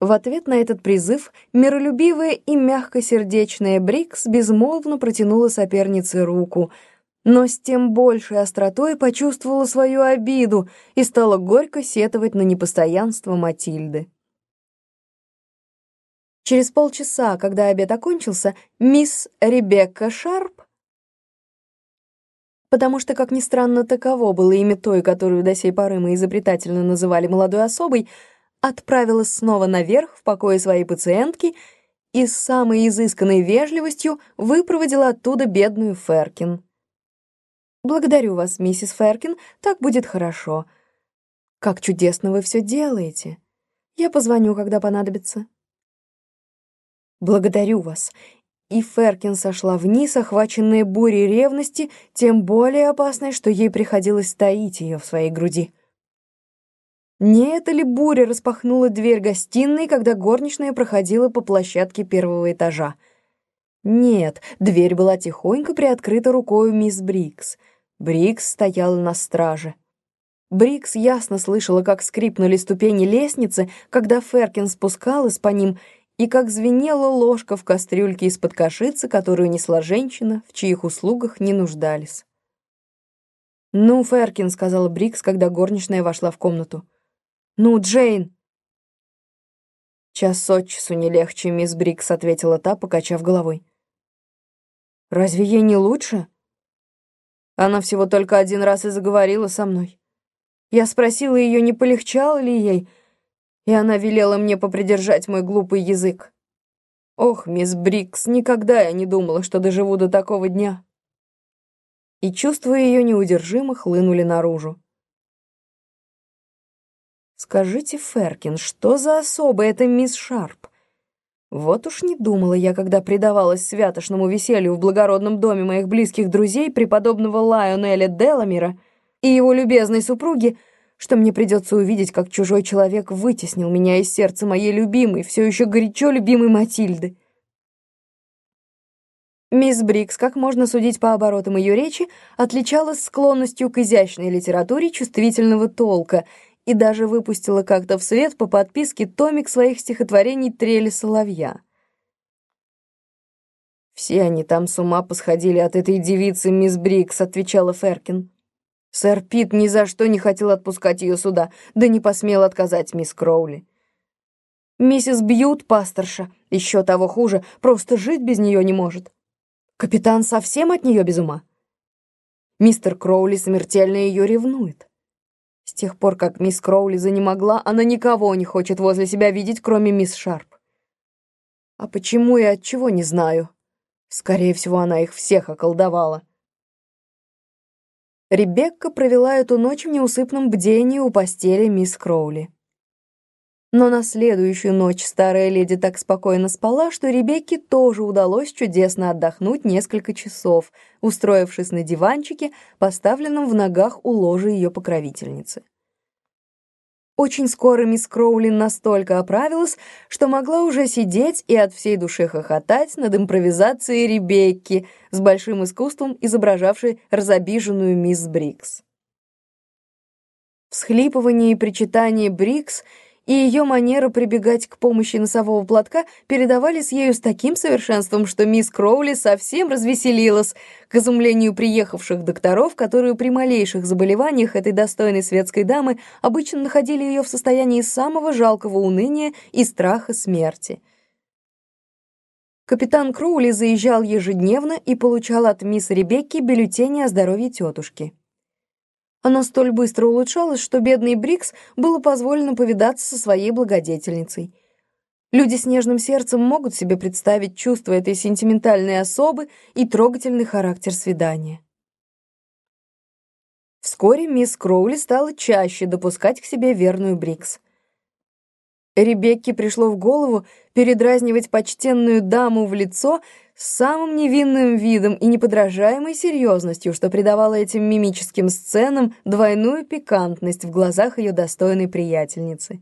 В ответ на этот призыв миролюбивая и мягкосердечная Брикс безмолвно протянула сопернице руку, но с тем большей остротой почувствовала свою обиду и стала горько сетовать на непостоянство Матильды. Через полчаса, когда обед окончился, мисс Ребекка Шарп, потому что, как ни странно, таково было имя той, которую до сей поры мы изобретательно называли молодой особой, отправилась снова наверх в покое своей пациентки и с самой изысканной вежливостью выпроводила оттуда бедную Феркин. «Благодарю вас, миссис Феркин, так будет хорошо. Как чудесно вы все делаете. Я позвоню, когда понадобится». «Благодарю вас». И Феркин сошла вниз, охваченная бурей ревности, тем более опасной, что ей приходилось таить ее в своей груди. Не эта ли буря распахнула дверь гостиной, когда горничная проходила по площадке первого этажа? Нет, дверь была тихонько приоткрыта рукой мисс Брикс. Брикс стояла на страже. Брикс ясно слышала, как скрипнули ступени лестницы, когда Феркин спускалась по ним, и как звенела ложка в кастрюльке из-под кашицы, которую несла женщина, в чьих услугах не нуждались. «Ну, Феркин», — сказала Брикс, когда горничная вошла в комнату. «Ну, Джейн!» «Час от часу не легче, мисс Брикс», — ответила та, покачав головой. «Разве ей не лучше?» Она всего только один раз и заговорила со мной. Я спросила ее, не полегчало ли ей, и она велела мне попридержать мой глупый язык. Ох, мисс Брикс, никогда я не думала, что доживу до такого дня. И чувства ее неудержимо хлынули наружу. Скажите, Феркин, что за особа эта мисс Шарп? Вот уж не думала я, когда предавалась святошному веселью в благородном доме моих близких друзей, преподобного Лайонеля Деламира и его любезной супруги, что мне придется увидеть, как чужой человек вытеснил меня из сердца моей любимой, все еще горячо любимой Матильды. Мисс Брикс, как можно судить по оборотам ее речи, отличалась склонностью к изящной литературе чувствительного толка и даже выпустила как-то в свет по подписке томик своих стихотворений «Трели соловья». «Все они там с ума посходили от этой девицы, мисс Брикс», — отвечала Феркин. Сэр Пит ни за что не хотел отпускать ее сюда, да не посмел отказать мисс Кроули. Миссис Бьют, пасторша, еще того хуже, просто жить без нее не может. Капитан совсем от нее без ума. Мистер Кроули смертельно ее ревнует. С тех пор, как мисс Кроули занемогла, она никого не хочет возле себя видеть, кроме мисс Шарп. А почему и от чего не знаю. Скорее всего, она их всех околдовала. Ребекка провела эту ночь в неусыпном бдении у постели мисс Кроули. Но на следующую ночь старая леди так спокойно спала, что Ребекке тоже удалось чудесно отдохнуть несколько часов, устроившись на диванчике, поставленном в ногах у ложа ее покровительницы. Очень скоро мисс Кроули настолько оправилась, что могла уже сидеть и от всей души хохотать над импровизацией Ребекки, с большим искусством изображавшей разобиженную мисс Брикс. Всхлипывание и причитание Брикс — и ее манера прибегать к помощи носового платка передавались ею с таким совершенством, что мисс Кроули совсем развеселилась, к изумлению приехавших докторов, которые при малейших заболеваниях этой достойной светской дамы обычно находили ее в состоянии самого жалкого уныния и страха смерти. Капитан Кроули заезжал ежедневно и получал от мисс Ребекки бюллетени о здоровье тетушки. Оно столь быстро улучшалось, что бедный Брикс было позволено повидаться со своей благодетельницей. Люди с нежным сердцем могут себе представить чувства этой сентиментальной особы и трогательный характер свидания. Вскоре мисс Кроули стала чаще допускать к себе верную Брикс. Ребекке пришло в голову передразнивать почтенную даму в лицо с самым невинным видом и неподражаемой серьезностью, что придавало этим мимическим сценам двойную пикантность в глазах ее достойной приятельницы.